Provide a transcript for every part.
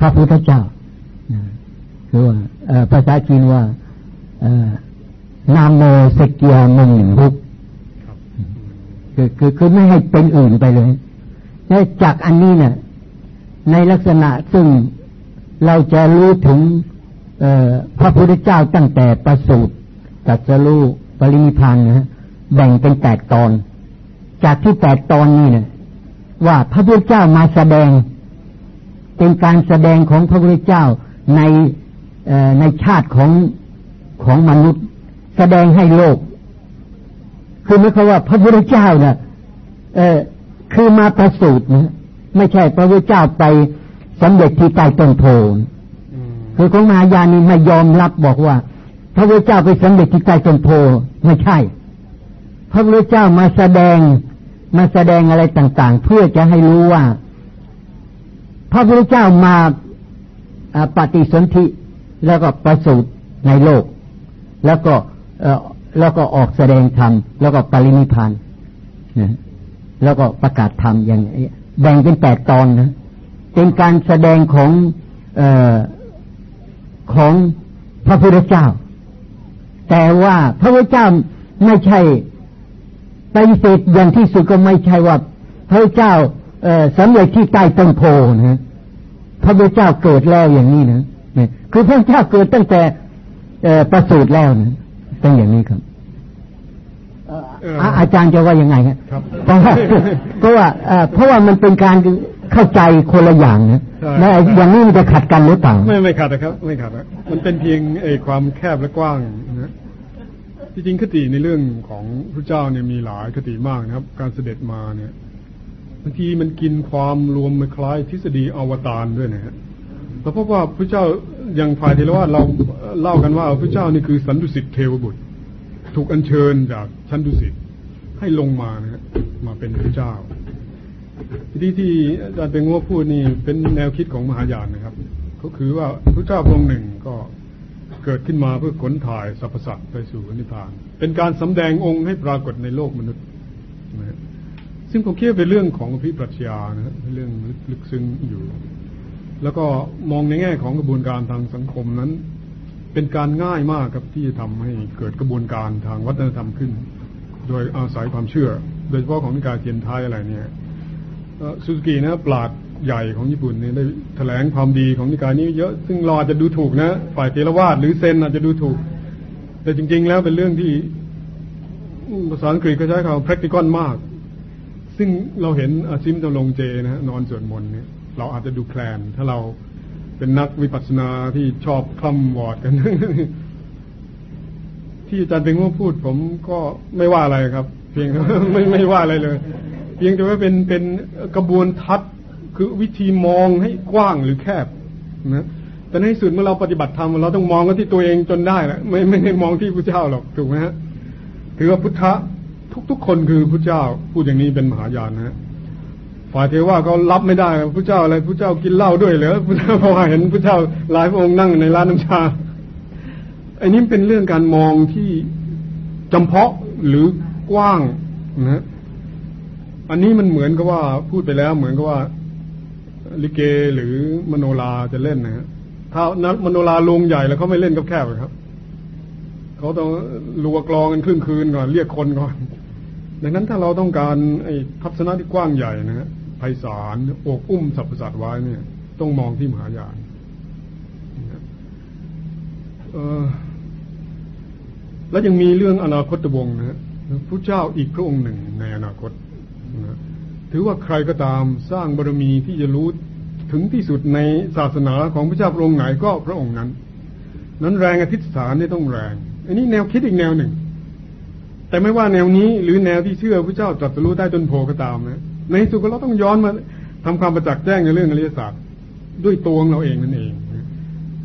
พระพุทธเจ้าคือว่าภาษาจีนว่านามโมสเกียมึงรุกคือคือคือไม่ให้เป็นอื่นไปเลยและจากอันนี้เนี่ยในลักษณะซึ่งเราจะรู้ถึงพระพุทธเจ้าตั้งแต่ประสูติตัสรู้ปรินิพานนะแบ่งเป็นแปดตอน จากที่แปดตอนนี้เนี่ยว่าพระพุทธเจ้ามาแสดง เป็นการแสดงของพระพุทธเจ้าในในชาติของของมนุษย์ แสดงให้โลก คือไม่ใช่ว่าพระพุทธเจ้าเนี่ยเออคือมาประสูตินะไม่ใช่พระพุทธเจ้าไปสำเร็จที่ใต้ต้นโพคือของมายานีไม่ยอมรับบอกว่า พระพุทธเจ้าไปสำเร็จที่ใต้ต้นโพไม่ใช่ พระพุทธเจ้ามาแสดงมาแสดงอะไรต่าง ๆ เพื่อจะให้รู้ว่า พระพุทธเจ้ามาปฏิสนธิแล้วก็ประสูติในโลก แล้วก็แล้วก็ออกแสดงธรรมแล้วก็ปรินิพานแล้วก็ประกาศธรรมอย่างแบ่งเป็นแปดตอนนะเป็นการแสดงของอของพระพุทธเจ้า แต่ว่าพระพุทธเจ้าไม่ใช่ปฏิเสธอย่างที่สุดก็ไม่ใช่ว่าพระเจ้า สำเร็จที่ใต้ต้นโพนะพระพุทธเจ้าเกิดแล้วอย่างนี้นะคือพระเจ้าเกิดตั้งแต่ประสูติแล้วนะเป็นอย่างนี้ครับอาจารย์จะว่ายังไงครับเพราะว่าเพราะว่าเพราะว่ามันเป็นการเข้าใจคนละอย่างนะแลอย่างนี้มันจะขัดกันหรือเปล่าไม่ไม่ขัดนะครับ ไม่ขัดนะมันเป็นเพียงไอ้ความแคบและกว้างนะจริงๆคติในเรื่องของพระเจ้าเนี่ยมีหลายคติมากนะครับ การเสด็จมาเนี่ย บางทีมันกินความรวมมันคล้ายทฤษฎีอวตารด้วยนะฮะเราพบว่าพระเจ้าอย่างฝ่ายเทรวาเราเล่ากันว่าพระเจ้านี่คือสันตุสิทธิเทวบุตร ถูกอัญเชิญจากชั้นดุสิตให้ลงมานะฮะมาเป็นพระเจ้าที่ที่อาจารย์เป็นงัวพูดนี่เป็นแนวคิดของมหายานนะครับ ก็คือว่าพระเจ้าพระองค์หนึ่งก็เกิดขึ้นมาเพื่อขนถ่ายสรรพสัตว์ไปสู่นิพพาน เป็นการสำแดงองค์ให้ปรากฏในโลกมนุษย์ ซึ่งผมคิดว่าเป็นเรื่องของพิปรัชญานะเป็นเรื่องลึกซึ้งอยู่ แล้วก็มองในแง่ของกระบวนการทางสังคมนั้น เป็นการง่ายมากครับที่จะทำให้เกิดกระบวนการทางวัฒนธรรมขึ้น โดยอาศัยความเชื่อ โดยเฉพาะของนิกายเทียนไทยอะไรเนี่ยซูซูกินะปราดใหญ่ของญี่ปุ่นเนี่ยได้แถลงความดีของนิกายนี้เยอะ ซึ่งเราอาจจะดูถูกนะ ฝ่ายเทรวาสหรือเซนอาจจะดูถูก แต่จริง ๆ แล้วเป็นเรื่องที่ภาษาอังกฤษเขาใช้คำ practical มาก ซึ่งเราเห็นอาซิมตะลงเจนะฮะนอนสวดมนต์เนี่ยเราอาจจะดูแคลน ถ้าเราเป็นนักวิปัสสนาที่ชอบคล่ำวอดกัน ที่อาจารย์เป็นว่าพูด ผมก็ไม่ว่าอะไรครับ เพียงไม่ไม่ว่าอะไรเลย เพียงแต่ว่าเป็นเป็นกระบวนทัศน์คือวิธีมองให้กว้างหรือแคบนะแต่ในสุดเมื่อเราปฏิบัติธรรมเราต้องมองกันที่ตัวเองจนได้นะไม่ไม่ได้มองที่พระเจ้าหรอกถูกไหมฮะถือว่าพุทธะ ทุก ๆ คนคือพระเจ้าพูดอย่างนี้เป็นมหายานนะฝ่ายเทว่าเขารับไม่ได้พระเจ้าอะไรพระเจ้ากินเหล้าด้วยเหรอพระเจ้าพอเห็นพระเจ้าหลายพระองค์นั่งในร้านน้ำชาอันนี้เป็นเรื่องการมองที่จำเพาะหรือกว้างนะอันนี้มันเหมือนกับว่าพูดไปแล้ว เหมือนกับว่าลิเกหรือมโนราจะเล่นนะฮะถ้านักมโนราลงใหญ่แล้วเขาไม่เล่นกับแคบครับเขาต้องรัวกลองกันครึ่งคืนก่อนเรียกคนก่อน ดังนั้นถ้าเราต้องการไอ้ทัศนะที่กว้างใหญ่นะฮะไพศาลโอบอุ้มสรรพสัตว์ไว้เนี่ย ต้องมองที่มหายานเออแล้วยังมีเรื่องอนาคตวงศ์นะฮะพระเจ้าอีกพระองค์หนึ่งในอนาคตถือว่าใครก็ตามสร้างบารมีที่จะรู้ถึงที่สุดในศาสนาของพระเจ้าพระองค์ไหนก็พระองค์นั้น นั้นแรงอธิษฐานนี่ต้องแรง อันนี้แนวคิดอีกแนวหนึ่ง แต่ไม่ว่าแนวนี้หรือแนวที่เชื่อพระเจ้าตรัสรู้ได้ต้นโพก็ตามนะในสุดก็เราต้องย้อนมาทำความประจักษ์แจ้งในเรื่องอริยศาสตร์ด้วยตัวของเราเองนั่นเอง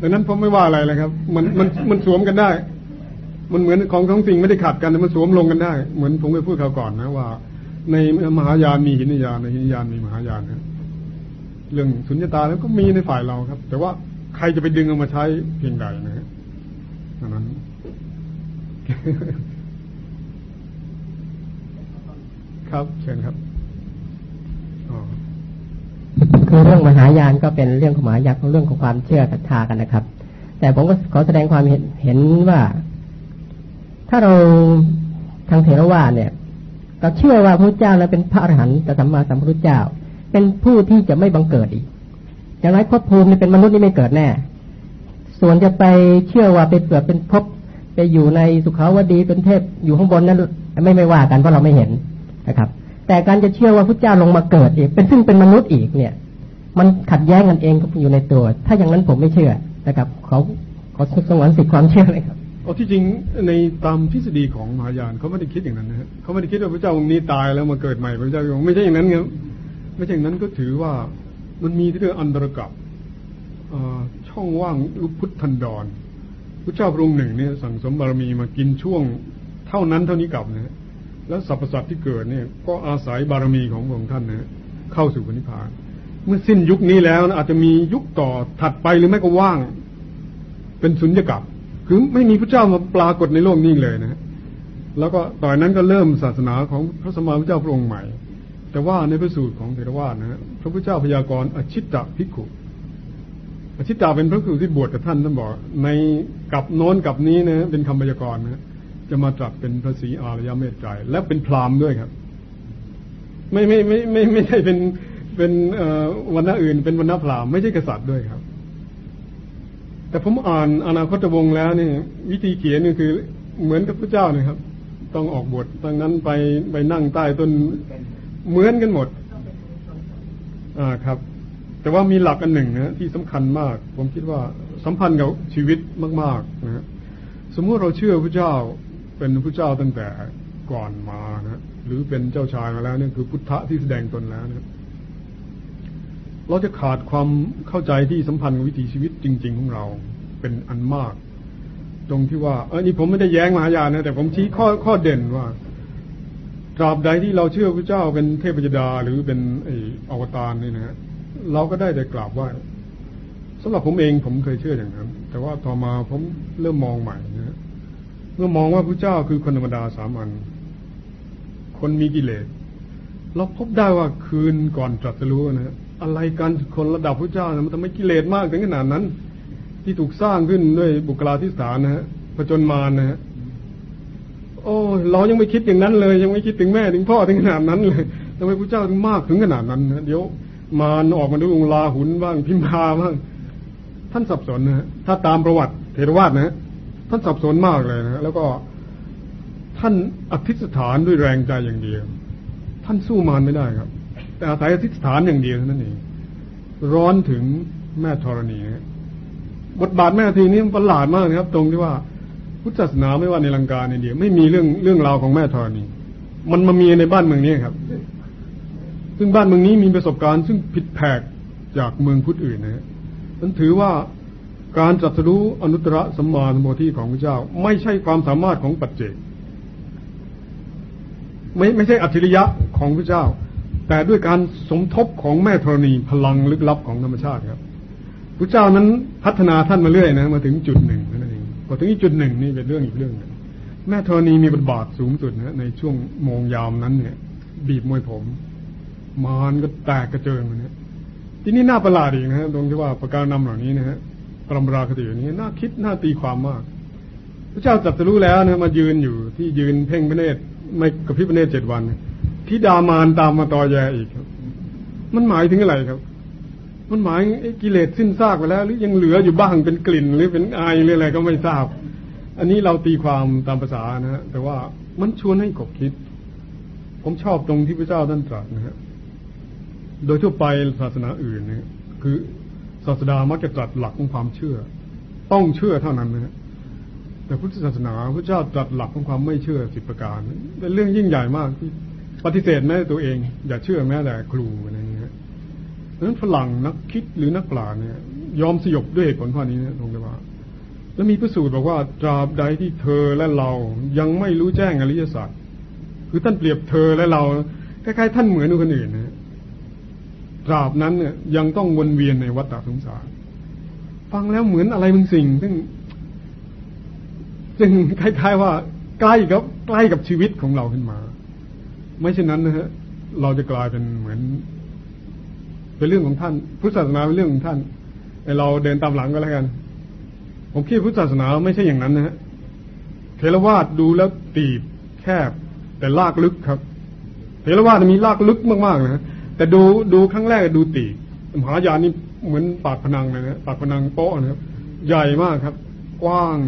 ดังนั้นผมไม่ว่าอะไรเลยครับ มันมันมันสวมกันได้ มันเหมือนของท้องสิ่งไม่ได้ขัดกันแต่มันสวมลงกันได้ เหมือนผมเคยพูดคราวก่อนนะว่า ในมหายานมีหินยานในหินยานมีมหายานนะเรื่องสุญญตาแล้วก็มีในฝ่ายเราครับ แต่ว่าใครจะไปดึงเอามาใช้เพียงใดนะฮะนั้น ครับเชิญครับคือเรื่องมหายานก็เป็นเรื่องของมหายานเรื่องของความเชื่อศรัทธากันนะครับ แต่ผมก็ขอแสดงความเห็นเห็นว่า ถ้าเราทางเทรวาเนี่ยเราเชื่อว่าพระเจ้านั้นเป็นพระอรหันต์สัมมาสัมพุทธเจ้า เป็นผู้ที่จะไม่บังเกิดอีกอย่างไรภพภูมิเป็นมนุษย์นี่ไม่เกิดแน่ ส่วนจะไปเชื่อว่าไปเกิดเป็นภพไปอยู่ในสุขาวดีเป็นเทพอยู่ข้างบนนั้นไม่ไม่ว่ากันเพราะเราไม่เห็น นะครับ แต่การจะเชื่อว่าพระเจ้าลงมาเกิดอีก เป็นซึ่งเป็นมนุษย์อีกเนี่ย มันขัดแย้งกันเองอยู่ในตัว ถ้าอย่างนั้นผมไม่เชื่อนะครับเขาเขาสงวนสิทธิความเชื่อเลยครับโอ้ที่จริงในตามทฤษฎีของมหายานเขาไม่ได้คิดอย่างนั้นนะเขาไม่ได้คิดว่าพระเจ้าองค์นี้ตายแล้วมาเกิดใหม่พระเจ้าองค์ไม่ใช่อย่างนั้นครับไม่ใช่อย่างนั้นก็ถือว่ามันมีเรียกอันตรกับช่องว่างลูกพุทธันดรพระเจ้าพระองค์หนึ่งเนี่ยสั่งสมบารมีมากินช่วงเท่านั้นเท่านี้กลับนะ แล้วสรรพสัตว์ที่เกิดเนี่ย ก็อาศัยบารมีของพระองค์ท่านนะเข้าสู่พระนิพพาน เมื่อสิ้นยุคนี้แล้วอาจจะมียุคต่อถัดไปหรือไม่ก็ว่าง เป็นสุญญากาศคือไม่มีพระเจ้ามาปรากฏในโลกนี้เลยนะแล้วก็ต่อนนั้นก็เริ่มศาสนาของพระสมมาพระเจ้าพระองค์ใหม่ แต่ว่าในพระสูตรของเทรวาสนะพระพุทธเจ้าพยากรณ์อชิตตภิกขุอชิตตาเป็นพระครูที่บวชกับท่านท่านบอก ในกับโน้นกับนี้นะเป็นคำพยากรณ์นะ จะมาตรัสเป็นพระศรีอารยเมตไตรและเป็นพราหมณ์ด้วยครับ ไม่ไม่ไม่ไม่ไม่ใช่เป็นเป็นวันณะอื่น เป็นวันณะพราหมณ์ไม่ใช่กษัตริย์ด้วยครับ แต่ผมอ่านอนาคตวงศ์แล้วนี่วิธีเขียนนี่คือเหมือนกับพระเจ้านะครับ ต้องออกบทดังนั้นไปไปนั่งใต้ต้นเหมือนกันหมด อ่าครับ แต่ว่ามีหลักอันหนึ่งนะที่สำคัญมาก ผมคิดว่าสัมพันธ์กับชีวิตมาก ๆ นะสมมติเราเชื่อพระเจ้า เป็นพระเจ้าตั้งแต่ก่อนมานะหรือเป็นเจ้าชายมาแล้วนี่คือพุทธะที่แสดงตนแล้วนะเราจะขาดความเข้าใจที่สัมพันธ์วิถีชีวิตจริง ๆ ของเราเป็นอันมาก ตรงที่ว่าเออนี่ผมไม่ได้แย้งมหายานนะแต่ผมชี้ข้อข้อเด่นว่าตราบใดที่เราเชื่อพระเจ้าเป็นเทพยดาหรือเป็นไอ้อวตารนี่นะฮะเราก็ได้แต่กราบไหว้สำหรับผมเองผมเคยเชื่ออย่างนั้น แต่ว่าต่อมาผมเริ่มมองใหม่นะ เมื่อมองว่าพระเจ้าคือคนธรรมดาสามัญคนมีกิเลสเราพบได้ว่าคืนก่อนตรัสรู้นะอะไรกันคนระดับพระเจ้านะมันทำไมกิเลสมากถึงขนาดนั้น ที่ถูกสร้างขึ้นด้วยบุคลาธิฐานนะฮะผจญมารนะฮะโอ้เรายังไม่คิดอย่างนั้นเลย ยังไม่คิดถึงแม่ถึงพ่อถึงขนาดนั้นเลยทำไมพระเจ้าถึงมากถึงขนาดนั้นนะเดี๋ยวมารออกมาด้วยองลาหุนบ้างพิมพาบ้างท่านสับสนนะฮะถ้าตามประวัติเทรวาสนะฮะ ท่านสับสนมากเลยนะแล้วก็ท่านอธิษฐานด้วยแรงใจอย่างเดียว ท่านสู้มารไม่ได้ครับ แต่อาศัยอธิษฐานอย่างเดียวนั่นเองร้อนถึงแม่ธรณีบทบาทแม่ทีนี้ประหลาดมากนะครับ ตรงที่ว่าพุทธศาสนาไม่ว่าในลังกาในเดียวไม่มีเรื่องเรื่องราวของแม่ธรณี มันมามีในบ้านเมืองนี้ครับ ซึ่งบ้านเมืองนี้มีประสบการณ์ ซึ่งผิดแผกจากเมืองพุทธอื่นนะฮะมันถือว่า การจัดสรู้อนุตตรสัมมาสัมโพธิของพระเจ้า ไม่ใช่ความสามารถของปัจเจกไม่ไม่ใช่อัจฉริยะของพระเจ้า แต่ด้วยการสมทบของแม่ธรณีพลังลึกลับของธรรมชาติครับพระเจ้านั้นพัฒนาท่านมาเรื่อยนะมาถึงจุดหนึ่งนั่นเองพอถึงจุดหนึ่งนี่เป็นเรื่องอีกเรื่องนึงแม่ธรณีมีบทบาทสูงสุดนะในช่วงโมงยามนั้นเนี่ย บีบมวยผม มานก็แตกกระเจิงเนะที่นี่น่าประหลาดอีกนะฮะตรงที่ว่าประการนำเหล่านี้นะฮะ ปรมราคติอย่างนี้น่าคิดน่าตีความมาก พระเจ้าจัดจะรู้แล้วนะมายืนอยู่ที่ยืนเพ่งพระเนตรไม่กระพริบพระเนตรเจ็ดวันทิดามานตามมาตอแยอีกครับ มันหมายถึงอะไรครับ มันหมายกิเลสสิ้นซากไปแล้ว หรือยังเหลืออยู่บ้างเป็นกลิ่น หรือเป็นไอหรืออะไรก็ไม่ทราบ อันนี้เราตีความตามภาษานะฮะแต่ว่ามันชวนให้กบคิด ผมชอบตรงที่พระเจ้าท่านตรัสนะฮะโดยทั่วไปศาสนาอื่นเนี่ยคือ ศาสดามักจะตรัสหลักของความเชื่อ ต้องเชื่อเท่านั้นนะฮะแต่พุทธศาสนาพระเจ้าตรัสหลักของความไม่เชื่อสิบประการเป็นเรื่องยิ่งใหญ่มากที่ปฏิเสธแม้ตัวเอง อย่าเชื่อแม้แต่ครูอะไรเงี้ยดังนั้นฝรั่งนักคิดหรือนักปราชญ์เนี่ย ยอมสยบด้วยเหตุผลข้อนี้นะตรงนี้ว่า แล้วมีพิสูจน์บอกว่าตราบใดที่เธอและเรายังไม่รู้แจ้งอริยสัจคือท่านเปรียบเธอและเราคล้ายๆท่านเหมือนคนอื่นนะ ตราบนั้นเนี่ยยังต้องวนเวียนในวัฏฏะสงสาร ฟังแล้วเหมือนอะไรบางสิ่ง ซึ่ง ซึ่งคล้ายๆว่า ใกล้กับใกล้กับชีวิตของเราขึ้นมา ไม่เช่นนั้นนะฮะ เราจะกลายเป็นเหมือน เป็นเรื่องของท่าน พุทธศาสนาเป็นเรื่องของท่านไอเราเดินตามหลังก็แล้วกัน ผมคิดพุทธศาสนาไม่ใช่อย่างนั้นนะฮะเทรวาสดูแล้วตีบแคบ แต่ลากลึกครับ เทรวาสมีลากลึกมากๆนะ แต่ดูดูครั้งแรกดูตีมหายานนี่เหมือนปากพนังเลยนะปากพนังโป๊ะนะครับ ใหญ่มากครับ กว้าง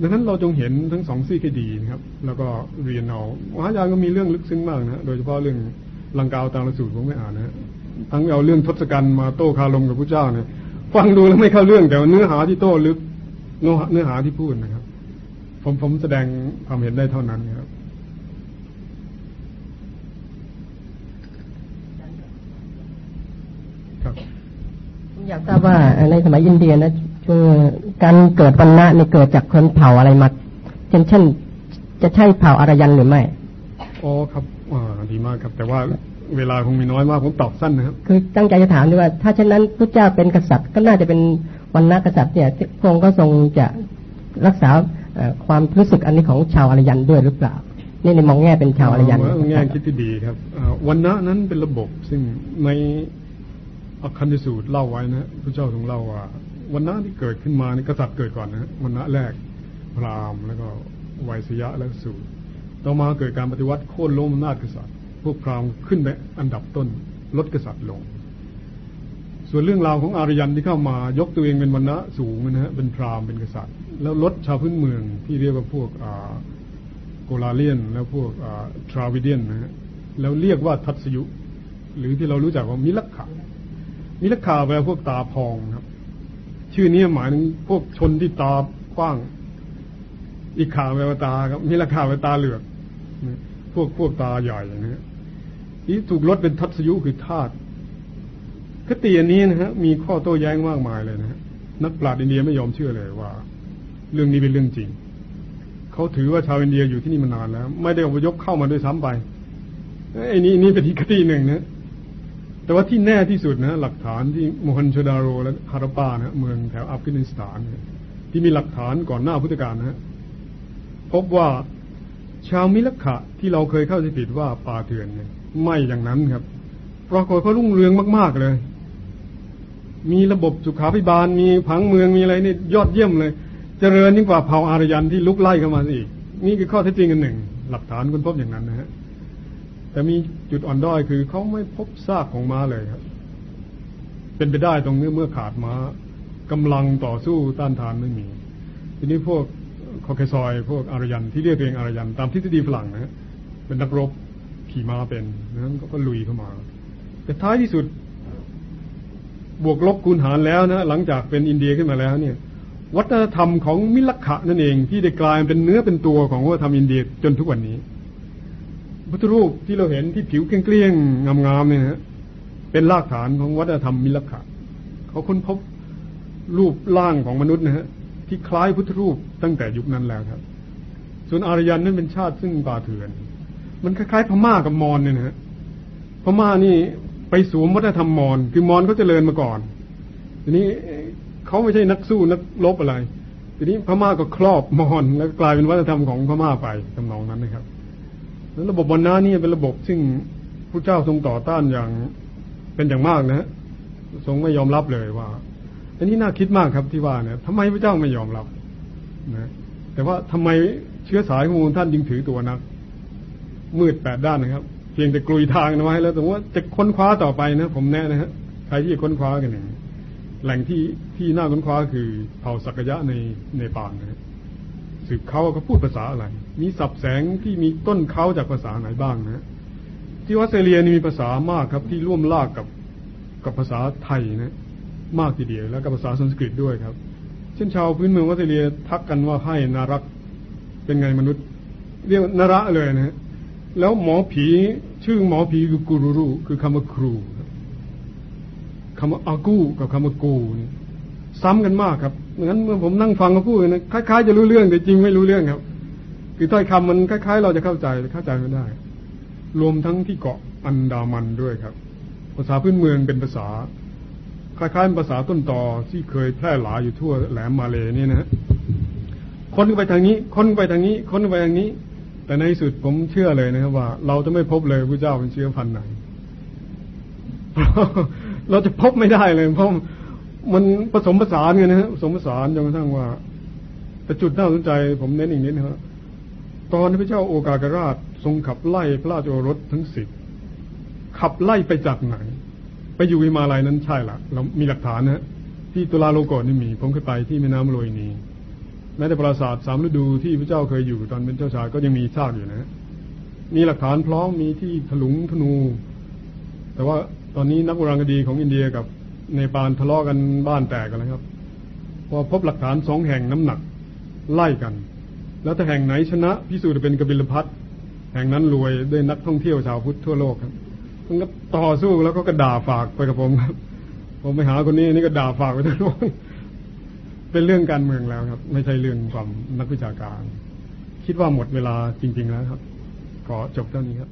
ดังนั้นเราจงเห็นทั้งสองซี่ให้ดีนะครับ แล้วก็เรียนเอามหายานก็มีเรื่องลึกซึ้งมากนะโดยเฉพาะเรื่องลังกาวตามระสูตรผมไม่อ่านนะทั้งเอาเรื่องทศกัณฐ์มาโต้คารมกับพระเจ้าเนี่ยฟังดูแล้วไม่เข้าเรื่องแต่เนื้อหาที่โต้ลึกเนื้อหาที่พูดนะครับ ผมผมแสดงความเห็นได้เท่านั้นครับ อยากทราบว่าในสมัยอินเดียนะช่วงการเกิดวันณะนี่เกิดจากคนเผ่าอะไรมาเช่นเช่น จะใช่เผ่าอารยันหรือไม่อ๋อครับอ่าดีมากครับ แต่ว่าเวลาคงมีน้อยมากผมตอบสั้นนะครับ คือตั้งใจจะถามด้วยว่า ถ้าเช่นนั้นพระเจ้าเป็นกษัตริย์ก็น่าจะเป็นวันณะกษัตริย์เนี่ยพระองค์ก็ทรงจะรักษาความรู้สึกอันนี้ของชาวอารยันด้วยหรือเปล่านี่ในมองแง่เป็นชาวอารยันแง่คิดที่ดีครับวันณะนั้นเป็นระบบซึ่งใน อักคันธสูตรเล่าไว้นะพระเจ้าทรงเล่าว่าวันณะที่เกิดขึ้นมานี่กษัตริย์เกิดก่อนนะวันณะแรกพราหมณ์แล้วก็ไวยสยะแล้วสูตรต่อมาเกิดการปฏิวัติโค่นล้มอำนาจกษัตริย์ พวกพราหมณ์ขึ้นไปอันดับต้นลดกษัตริย์ลง ส่วนเรื่องราวของอารยันที่เข้ามายกตัวเองเป็นวรรณะสูงนะฮะเป็นพราหมณ์เป็นกษัตริย์ แล้วลดชาวพื้นเมืองที่เรียกว่าพวกโกลาเลียน แล้วพวกทราวิเดียนนะฮะแล้วเรียกว่าทัศยุ หรือที่เรารู้จักว่ามิลักขา มิลักขาแปลพวกตาพองครับ ชื่อนี้หมายถึงพวกชนที่ตากว้าง อีกขาแปลว่าตาครับมิลักขาแปลตาเหลือกพวกพวกตาใหญ่นะฮะที่ถูกลดเป็นทัศยุคือธาตุคติอันนี้นะฮะมีข้อโต้แย้งมากมายเลยนะฮะนักปราชญ์อินเดียไม่ยอมเชื่อเลยว่า เรื่องนี้เป็นเรื่องจริง เขาถือว่าชาวอินเดียอยู่ที่นี่มานานแล้ว ไม่ได้อพยพเข้ามาด้วยซ้ำไปไอ้นี้นี่เป็นทีคติหนึ่งนะ แต่ว่าที่แน่ที่สุดนะหลักฐานที่โมฮันชดาโรและฮารปานะเมืองแถวอัฟกานิสถานที่มีหลักฐานก่อนหน้าพุทธกาลนะพบว่าชาวมิลขะที่เราเคยเข้าใจผิดว่าป่าเถื่อนเนี่ยไม่อย่างนั้นครับปรากฏเขารุ่งเรืองมาก ๆเลย มีระบบสุขาภิบาลมีผังเมืองมีอะไรนี่ยอดเยี่ยมเลย เจริญยิ่งกว่าเผ่าอารยันที่ลุกไล่เข้ามาอีก นี่คือข้อเท็จจริงกันหนึ่ง หลักฐานคุณพบอย่างนั้นนะฮะ แต่มีจุดอ่อนด้อยคือเขาไม่พบซากของม้าเลยครับ เป็นไปได้ตรงนี้เมื่อขาดม้ากำลังต่อสู้ต้านทานไม่มี ทีนี้พวกคอเคซอย พวกอารยันที่เรียกตัวเองอารยันตามทฤษฎีฝรั่งนะเป็นนักรบขี่ม้าเป็นนั้นก็ลุยเข้ามา แต่ท้ายที่สุด บวกลบคูณหารแล้วนะหลังจากเป็นอินเดียขึ้นมาแล้วเนี่ย วัฒนธรรมของมิลขะนั่นเองที่ได้กลายเป็นเนื้อเป็นตัวของวัฒนธรรมอินเดียจนทุกวันนี้ พุทธรูปที่เราเห็นที่ผิวเกลี้ยงๆงามๆเนี่ยนะเป็นรากฐานของวัฒนธรรมมิลขะเขาค้นพบรูปร่างของมนุษย์นะฮะที่คล้ายพุทธรูปตั้งแต่ยุคนั้นแล้วครับ ส่วนอารยันนั้นเป็นชาติซึ่งป่าเถื่อน มันคล้ายๆพม่ากับมอญเนี่ยนะฮะพม่านี่ไปสวมวัฒนธรรมมอญคือมอญเขาเจริญมาก่อน ทีนี้เขาไม่ใช่นักสู้นักลบอะไร ทีนี้พม่าก็ครอบมอญแล้วกลายเป็นวัฒนธรรมของพม่าไปทำนองนั้นนะครับ ระบบบรรณานี่เป็นระบบซึ่งพระเจ้าทรงต่อต้านอย่างเป็นอย่างมากนะทรงไม่ยอมรับเลยว่า อันนี้น่าคิดมากครับที่ว่าเนี่ยทำไมพระเจ้าไม่ยอมรับนะแต่ว่าทำไมเชื้อสายของท่านยิงถือตัวนัก มืดแปดด้านนะครับ เพียงแต่กลุยทางนะไว้แล้วแต่ว่าจะค้นคว้าต่อไปนะ ผมแน่นะฮะใครที่จะค้นคว้ากันอย่างแหล่งที่ที่น่าค้นคว้าคือเผ่าสักยะในในป่านนะ สืบเขาเขาพูดภาษาอะไร มีสับแสงที่มีต้นเขาจากภาษาไหนบ้างนะ ที่ออสเตรเลียนี่มีภาษามากครับ ที่ร่วมลากกับกับภาษาไทยนะ มากทีเดียวแล้วกับภาษาสันสกฤตด้วยครับ เช่นชาวพื้นเมืองวัตเลียทักกันว่าให้นารักเป็นไงมนุษย์ เรียกนาระเลยนะฮะแล้วหมอผีชื่อหมอผีคือกูรูรุคือคำว่าครูคำว่าอากูกับคำว่ากูนี่ ซ้ำกันมากครับงั้นเมื่อผมนั่งฟังเขาพูดนะคล้ายๆจะรู้เรื่องแต่จริงไม่รู้เรื่องครับ คือถ้อยคำมันคล้าย ๆ เราจะเข้าใจเข้าใจไม่ได้ รวมทั้งที่เกาะอันดามันด้วยครับ ภาษาพื้นเมืองเป็นภาษา คล้ายๆภาษาต้นต่อที่เคยแพร่หลายอยู่ทั่วแหลมมาเลยนี่นะค้นไปทางนี้ ค้นไปทางนี้ ค้นไปทางนี้ แต่ในสุดผมเชื่อเลยนะครับว่า เราจะไม่พบเลยพระเจ้าเป็นเชื้อพันธุ์ไหน เราจะพบไม่ได้เลยเพราะ มันผสมผสานกันนะฮะผสมผสานจนกระทั่งว่า แต่จุดน่าสนใจ ผมเน้นอีกนิดนะครับตอนที่พระเจ้าโอกาสราช ทรงขับไล่พระราชโอรสทั้งสิบขับไล่ไปจากไหน ไปอยู่วิมาลัยนั้นใช่ละเรามีหลักฐานนะที่ตุลาโลโกนี่มี ผมเคยไปที่แม่น้ำโรยนีแม้แต่ปราสาทสามฤดูที่พระเจ้าเคยอยู่ตอนเป็นเจ้าชายก็ยังมีซากอยู่นะ มีหลักฐานพร้อมมีที่ถลุงธนู แต่ว่าตอนนี้นักโบราณคดีของอินเดียกับ ในปานทะเลาะกันบ้านแตกกันแล้วครับ พอพบหลักฐานสองแห่งน้ำหนักไล่กัน แล้วถ้าแห่งไหนชนะพิสูจน์เป็นกบิลพัทแห่งนั้นรวยด้วยนักท่องเที่ยวชาวพุทธทั่วโลกครับมันก็ต่อสู้แล้วก็กระด่าฝากไปกับผมครับ ผมไปหาคนนี้นี่ก็ด่าฝากไปทั้งโลกเป็นเรื่องการเมืองแล้วครับ ไม่ใช่เรื่องความนักวิชาการ คิดว่าหมดเวลาจริง ๆ แล้วครับ ขอจบเท่านี้ครับ